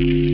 you